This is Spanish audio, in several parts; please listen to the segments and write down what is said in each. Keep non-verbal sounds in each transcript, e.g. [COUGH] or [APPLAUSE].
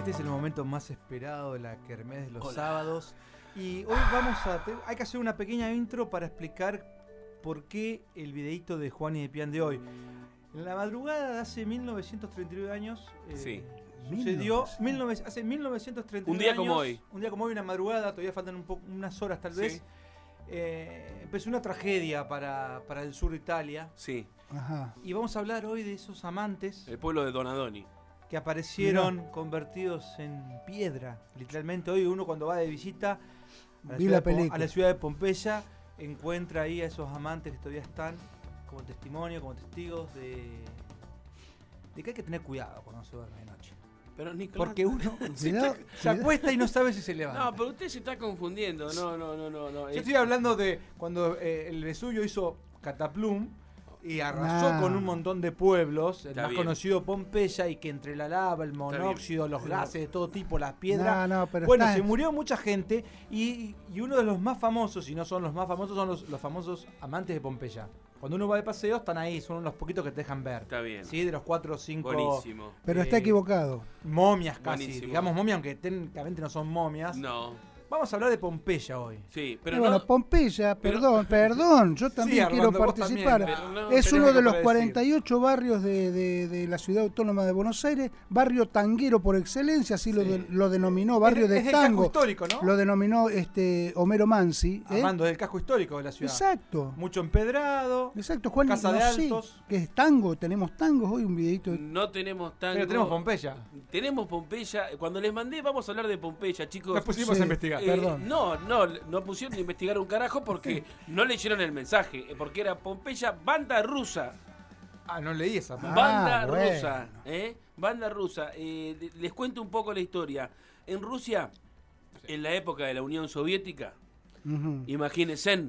Este es el momento más esperado de la Kermés de los sábados. Y hoy vamos a. Hay que hacer una pequeña intro para explicar por qué el videito de Juan y de Pian de hoy. En la madrugada de hace 1939 años. Eh, Sí. Sucedió 19 hace 1939 Un día como hoy. Un día como hoy, una madrugada, todavía faltan un poco, unas horas tal vez. Sí. eh, empezó una tragedia para, para el sur de Italia. Sí, Ajá. Y vamos a hablar hoy de esos amantes el pueblo de Donadoni. Que aparecieron convertidos en piedra. Literalmente hoy uno cuando va de visita a la, Vi ciudad, la de, Pom- película. a la ciudad de Pompeya encuentra ahí a esos amantes que todavía están como testimonio, como testigos de, de que hay que tener cuidado cuando se duerme de noche. Pero Nicolás. Porque uno Cuidado, se acuesta y no sabe si se levanta. No, pero usted se está confundiendo. No, no, no, no. no. Yo estoy hablando de cuando eh, el Vesubio hizo Cataplum y arrasó con un montón de pueblos, el Está más bien. conocido Pompeya, y que entre la lava, el monóxido, los gases de todo tipo, las piedras. No, no, pero bueno, se murió mucha gente y, y uno de los más famosos, si no son los más famosos, son los, los famosos amantes de Pompeya. Cuando uno va de paseo están ahí, son unos poquitos que te dejan ver. Está bien. Sí, de los cuatro o cinco Buenísimo. Pero está equivocado. momias casi. Buenísimo. Digamos momias, aunque técnicamente no son momias. No. Vamos a hablar de Pompeya hoy. Sí, pero bueno, no. Pompeya, pero- perdón, perdón, yo también Armando, quiero participar. también, pero no- es uno de los para 48 barrios de, de- de la ciudad autónoma de Buenos Aires, barrio tanguero por excelencia, así lo, de- lo denominó, barrio Es- de es del casco tango. histórico, ¿no? Lo denominó este Homero Mansi. ¿eh? Armando, del casco histórico de la ciudad. Exacto. Mucho empedrado. Exacto, Juan. Casa no de Altos. que es tango, tenemos tangos hoy, un videito. de- No tenemos tango. Pero tenemos Pompeya. Tenemos Pompeya. Cuando les mandé, vamos a hablar de Pompeya, chicos. Nos pusimos Sí. a investigar. Eh, Perdón. No, no, no pusieron ni investigar un carajo porque no leyeron el mensaje. eh, Porque era Pompeya, banda rusa. Ah, no leí esa. Ah, Banda bueno. rusa, ¿eh? Banda rusa. Eh, le- les cuento un poco la historia. En Rusia, en la época de la Unión Soviética, imagínense.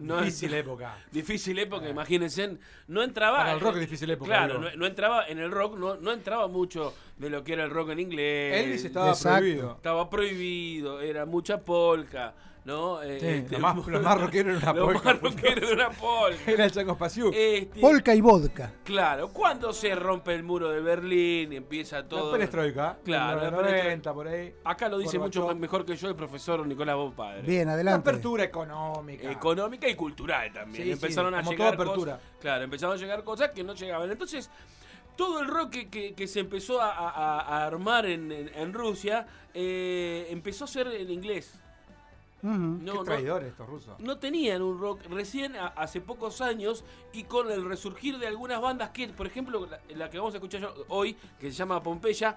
No Difícil época. Difícil época, imagínense. No entraba. Para el rock es difícil época, Claro, no, no entraba en el rock, no, no entraba mucho de lo que era el rock en inglés. Elvis estaba Exacto. prohibido. Estaba prohibido, era mucha polka, ¿no? Eh, Sí, este, lo, más, [LAUGHS] lo más rockero era una lo polka. más rockero era una polka. Era el Spasiuk. Este, Polka y vodka. Claro, cuando se rompe el muro de Berlín, empieza todo. La perestroika. Claro, en la perestroika. 90, por ahí. Acá lo dice mucho mejor que yo el profesor Nicolás Bopadre. Bien, La adelante. apertura económica. Económica y cultural también. Sí, sí, empezaron a como llegar toda apertura. cosas. Claro, empezaron a llegar cosas que no llegaban. Entonces, todo el rock que, que- que se empezó a, a- a armar en, en- en Rusia eh, empezó a ser en inglés. Ujú. No, Qué no- traidores estos rusos. no tenían un rock recién a- hace pocos años y con el resurgir de algunas bandas que, por ejemplo, la, la que vamos a escuchar hoy, que se llama Pompeya,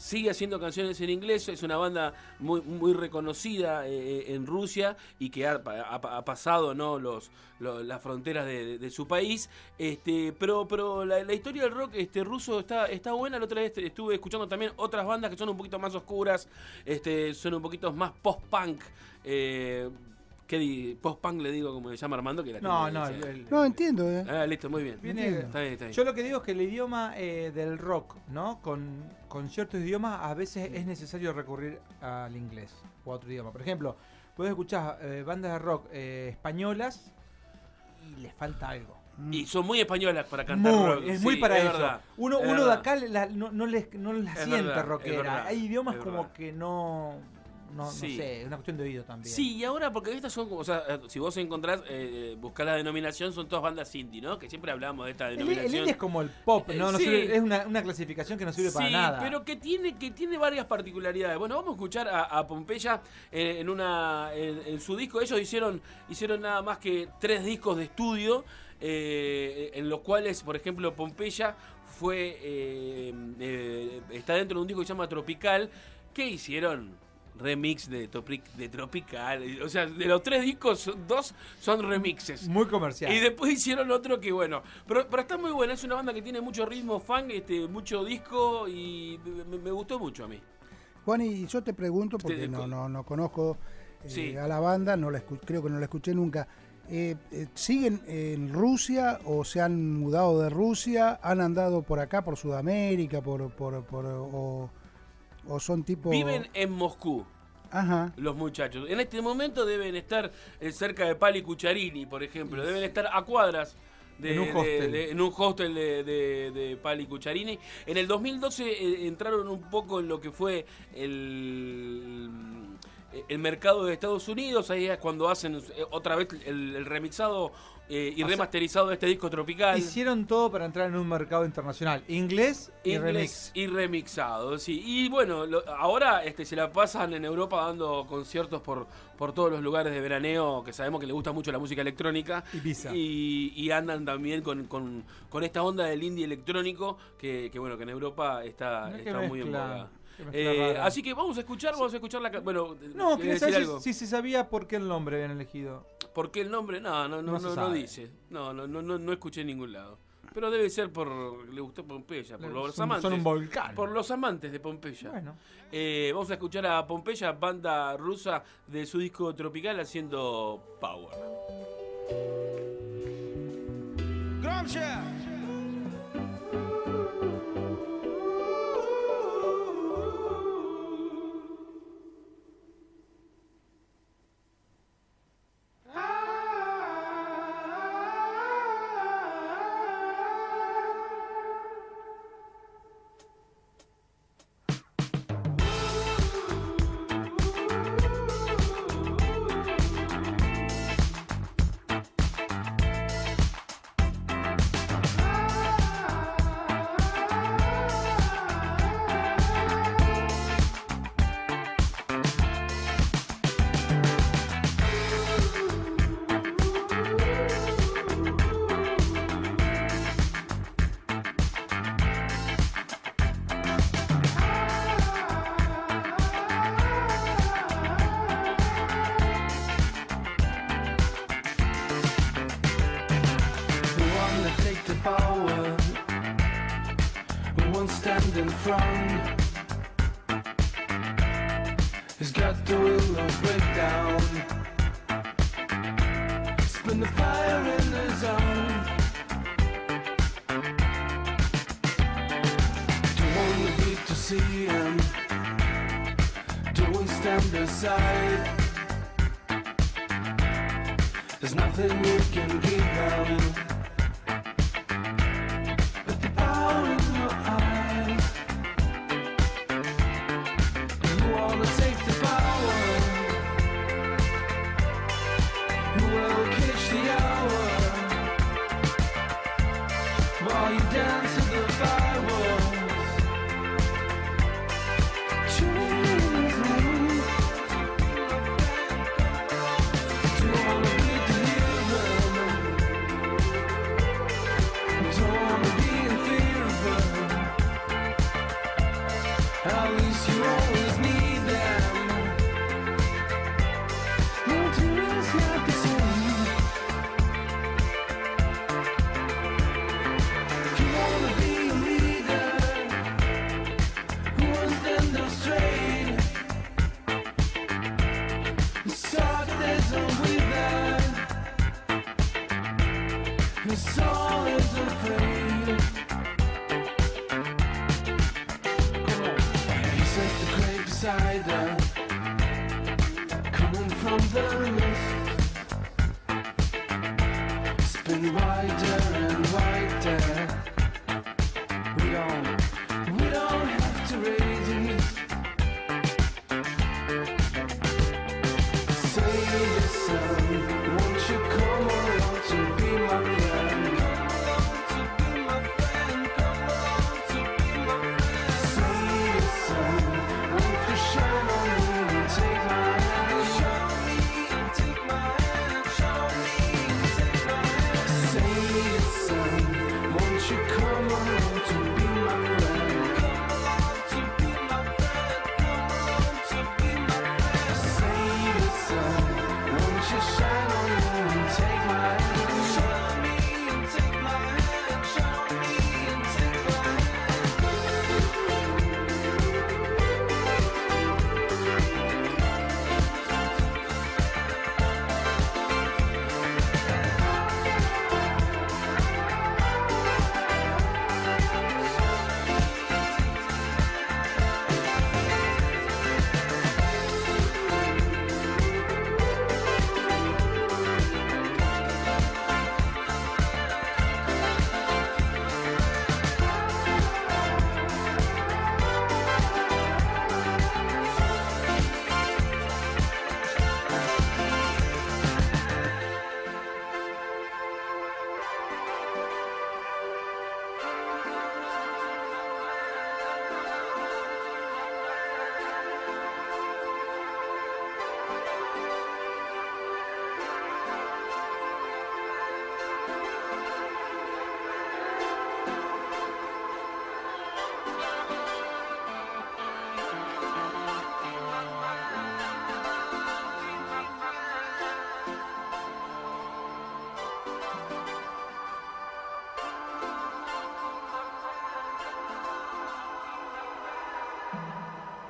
sigue haciendo canciones en inglés, es una banda muy, muy reconocida eh, en Rusia y que ha, pasado ¿no? Los, lo- las fronteras de, su país. Este, pero pero la, la historia del rock este, ruso está, está buena. La otra vez estuve escuchando también otras bandas que son un poquito más oscuras, este, son un poquito más post-punk. Eh, ¿Qué di- post-punk le digo como le llama Armando? Que la No, tiene, no. el- el- No, entiendo, ¿eh? Ah, listo, muy bien. Viene- Está bien, está bien. Yo lo que digo es que el idioma eh, del rock, ¿no? Con, con ciertos idiomas a veces es necesario recurrir al inglés o a otro idioma. Por ejemplo, puedes escuchar eh, bandas de rock eh, españolas y les falta algo. Y son muy españolas para cantar Muy, rock. es muy para es eso. verdad, Uno, es uno de acá la- no, no les, no Es siente rockera. verdad, Hay idiomas como verdad. que no, no, no Sí. sé, es una cuestión de oído también. Sí, y ahora, porque estas son, como- o sea, si vos encontrás, eh, buscás la denominación, son todas bandas indie, ¿no? Que siempre hablamos de esta El, el denominación. indie es como el pop, no, no Eh, sí. sirve- es una, una clasificación que no sirve para nada. pero que tiene, que tiene varias particularidades. Bueno, vamos a escuchar a, a Pompeya eh, en una en, en su disco. Ellos hicieron, hicieron nada más que tres discos de estudio, eh, en los cuales, por ejemplo, Pompeya fue eh, eh, está dentro de un disco que se llama Tropical. que hicieron? Remix de, Topic- de Tropical. O sea, de los tres discos, dos son remixes. Muy comercial. Y después hicieron otro que bueno. Pero, pero está muy buena, es una banda que tiene mucho ritmo funk, este, mucho disco y me, me gustó mucho a mí. Juan, y yo te pregunto, porque no, no, no conozco eh, Sí. a la banda, no la escu- creo que no la escuché nunca. Eh, eh, ¿Siguen en Rusia o se han mudado de Rusia? ¿Han andado por acá, por Sudamérica, por, por, por- o, o son tipo... Viven en Moscú. Ajá. Los muchachos. En este momento deben estar eh, cerca de Pali Cucharini, por ejemplo. Deben estar a cuadras de, En un hostel. de- en un hostel de Pali Cucharini. En el 2012 eh, entraron un poco en lo que fue el, el mercado de Estados Unidos. Ahí es cuando hacen eh, otra vez el, el remixado eh, y O sea, remasterizado de este disco tropical. Hicieron todo para entrar en un mercado internacional. Inglés y Inglés remix. y remixado, sí. Y bueno, lo- ahora este, se la pasan en Europa dando conciertos por, por todos los lugares de veraneo, que sabemos que le gusta mucho la música electrónica. Ibiza. Y, y andan también con, con- con esta onda del indie electrónico, que, que bueno, que en Europa está, está muy en boga. Eh, así que vamos a escuchar, vamos a escuchar la... Bueno, No, ¿querés quería decir saber si- algo? si se sabía por qué el nombre habían elegido. ¿Por qué el nombre? No, no, no, No no, dice. No, no, no, no, no escuché en ningún lado. Pero debe ser por... Le gustó Pompeya, por los son, amantes. son un volcán. Por los amantes de Pompeya. Bueno. Eh, vamos a escuchar a Pompeya, banda rusa de su disco tropical haciendo Power. We in front. He's got the will of breakdown. Spin the fire in his own. Don't the beat to see him. Don't stand aside. There's nothing you can give them was afraid.